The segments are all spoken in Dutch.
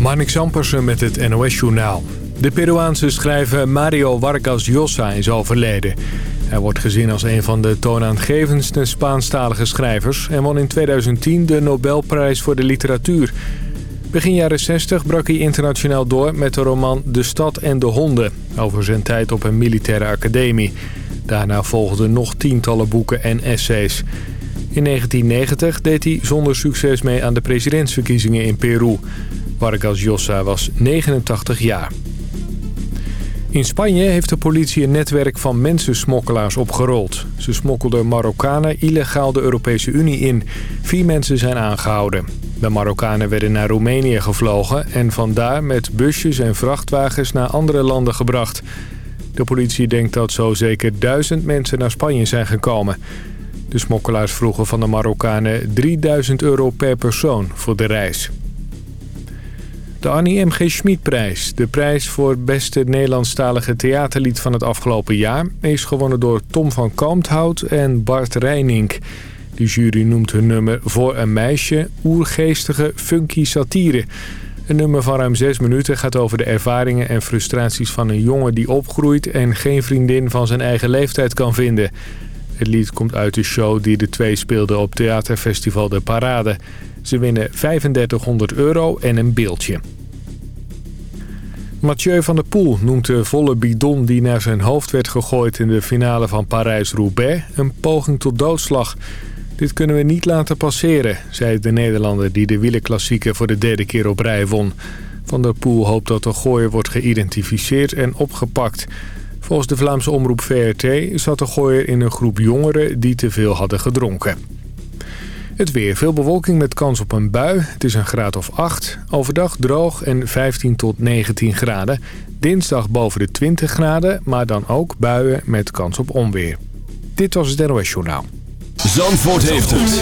Marnik Zampersen met het NOS-journaal. De Peruaanse schrijver Mario Vargas Llosa is overleden. Hij wordt gezien als een van de toonaangevendste Spaanstalige schrijvers... en won in 2010 de Nobelprijs voor de literatuur. Begin jaren 60 brak hij internationaal door met de roman De Stad en de Honden... over zijn tijd op een militaire academie. Daarna volgden nog tientallen boeken en essays... In 1990 deed hij zonder succes mee aan de presidentsverkiezingen in Peru. Vargas Llosa was 89 jaar. In Spanje heeft de politie een netwerk van mensensmokkelaars opgerold. Ze smokkelden Marokkanen illegaal de Europese Unie in. Vier mensen zijn aangehouden. De Marokkanen werden naar Roemenië gevlogen... en vandaar met busjes en vrachtwagens naar andere landen gebracht. De politie denkt dat zo zeker duizend mensen naar Spanje zijn gekomen. De smokkelaars vroegen van de Marokkanen 3000 euro per persoon voor de reis. De Annie M. G. Schmid-prijs, de prijs voor beste Nederlandstalige theaterlied van het afgelopen jaar... is gewonnen door Tom van Kalmthout en Bart Reinink. De jury noemt hun nummer Voor een meisje oergeestige funky satire. Een nummer van ruim zes minuten gaat over de ervaringen en frustraties van een jongen die opgroeit... en geen vriendin van zijn eigen leeftijd kan vinden... Het lied komt uit de show die de twee speelden op theaterfestival De Parade. Ze winnen 3500 euro en een beeldje. Mathieu van der Poel noemt de volle bidon die naar zijn hoofd werd gegooid in de finale van Parijs-Roubaix een poging tot doodslag. Dit kunnen we niet laten passeren, zei de Nederlander die de wielerklassieker voor de derde keer op rij won. Van der Poel hoopt dat de gooier wordt geïdentificeerd en opgepakt. Volgens de Vlaamse omroep VRT zat de gooier in een groep jongeren die te veel hadden gedronken. Het weer. Veel bewolking met kans op een bui. Het is een graad of 8. Overdag droog en 15 tot 19 graden. Dinsdag boven de 20 graden, maar dan ook buien met kans op onweer. Dit was het NOS Journaal. Zandvoort heeft het.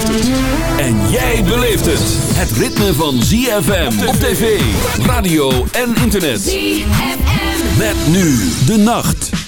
En jij beleeft het. Het ritme van ZFM op tv, radio en internet. ZFM. Met nu de nacht.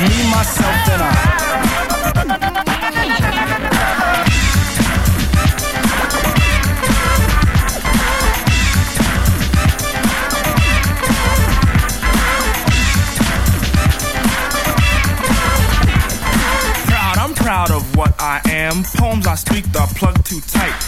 Me, myself, and I. Proud, I'm proud of what I am. Poems I speak are plugged too tight.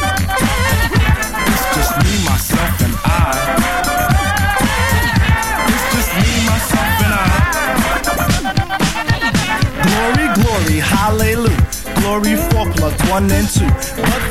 hallelujah. Glory for plug one and two. But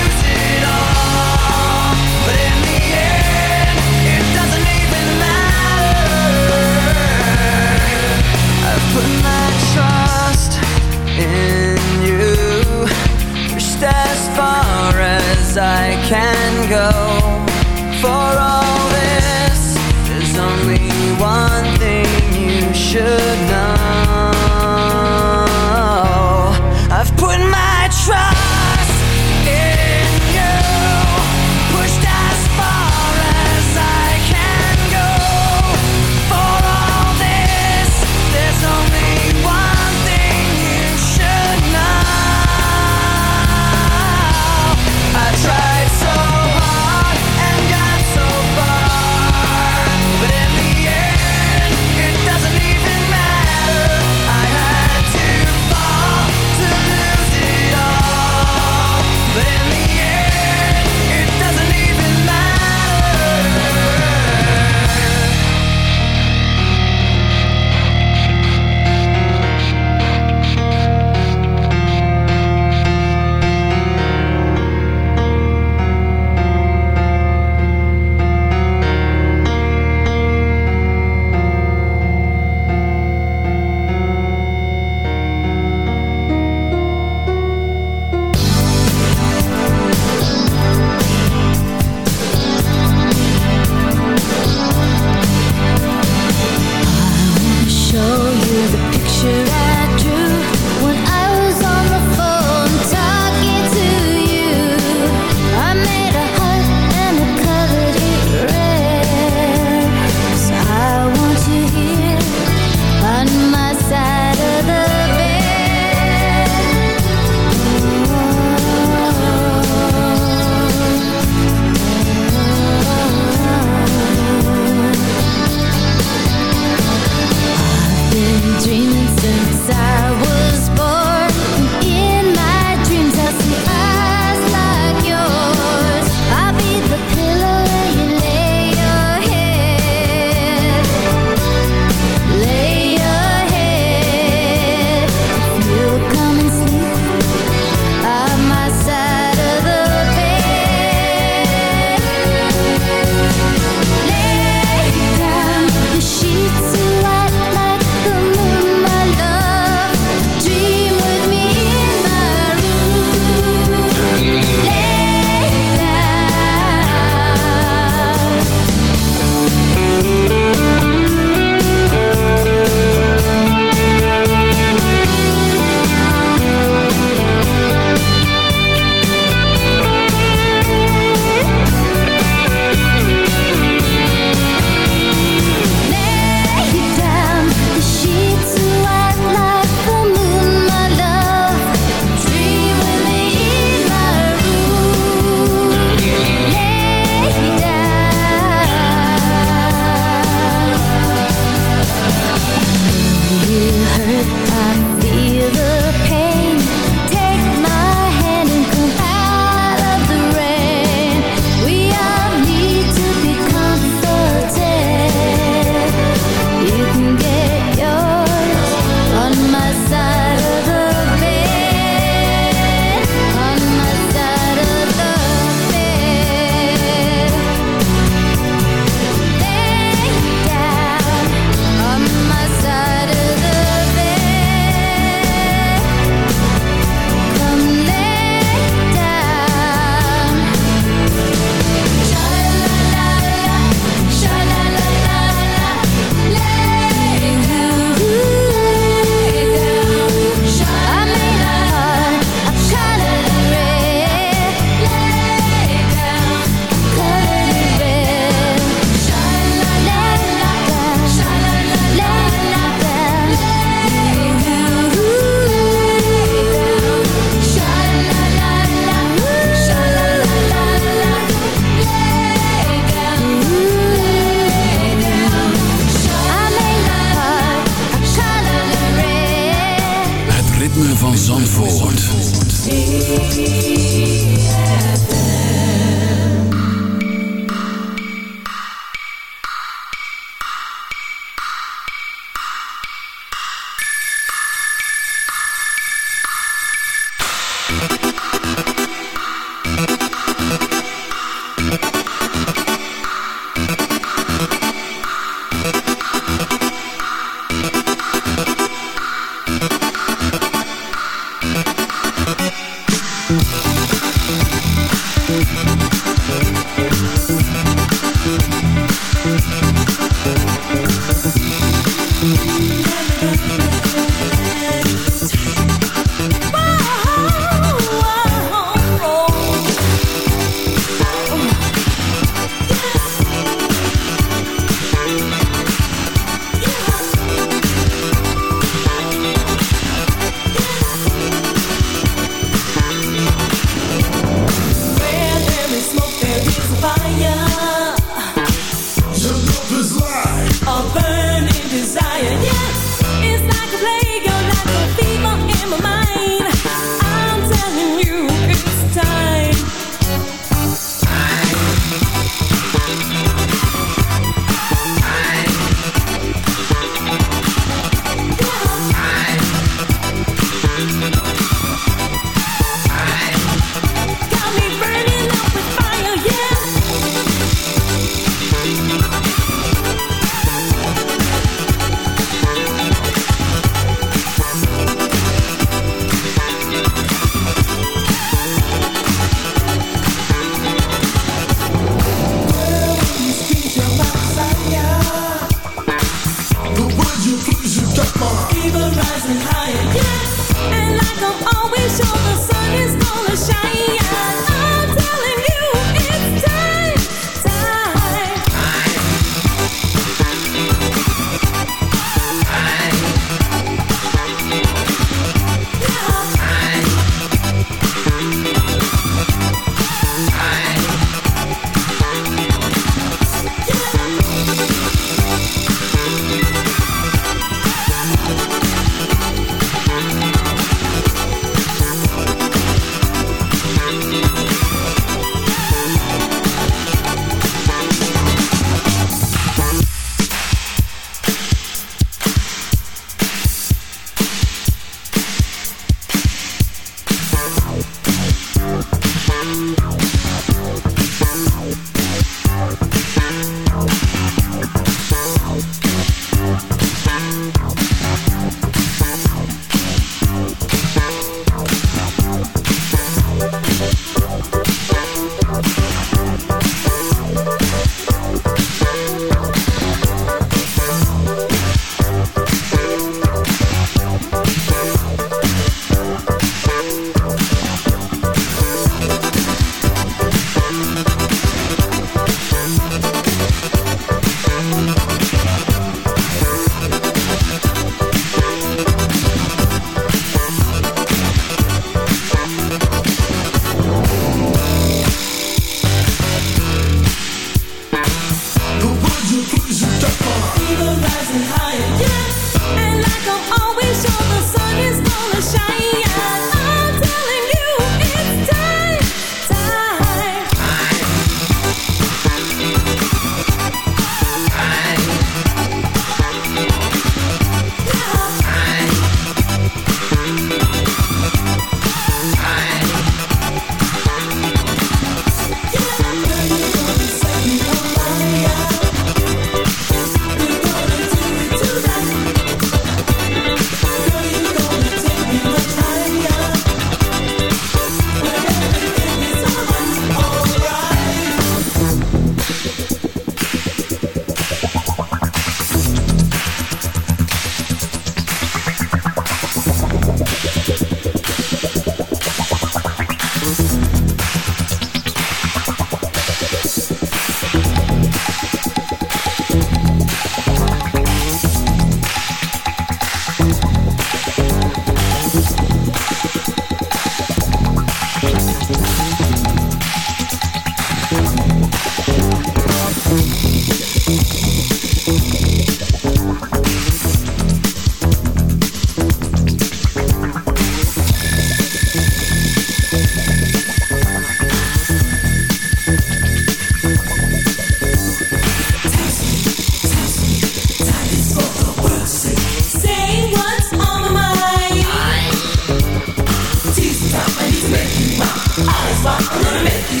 mama, gonna make you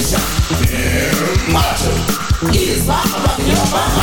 it is my rock your mama.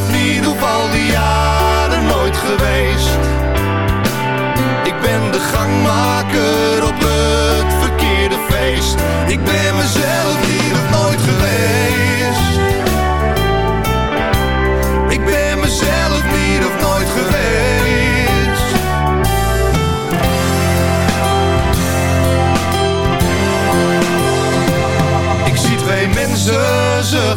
Mezelf niet op al die jaren nooit geweest. Ik ben de gangmaker op het verkeerde feest. Ik ben mezelf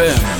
ZFM.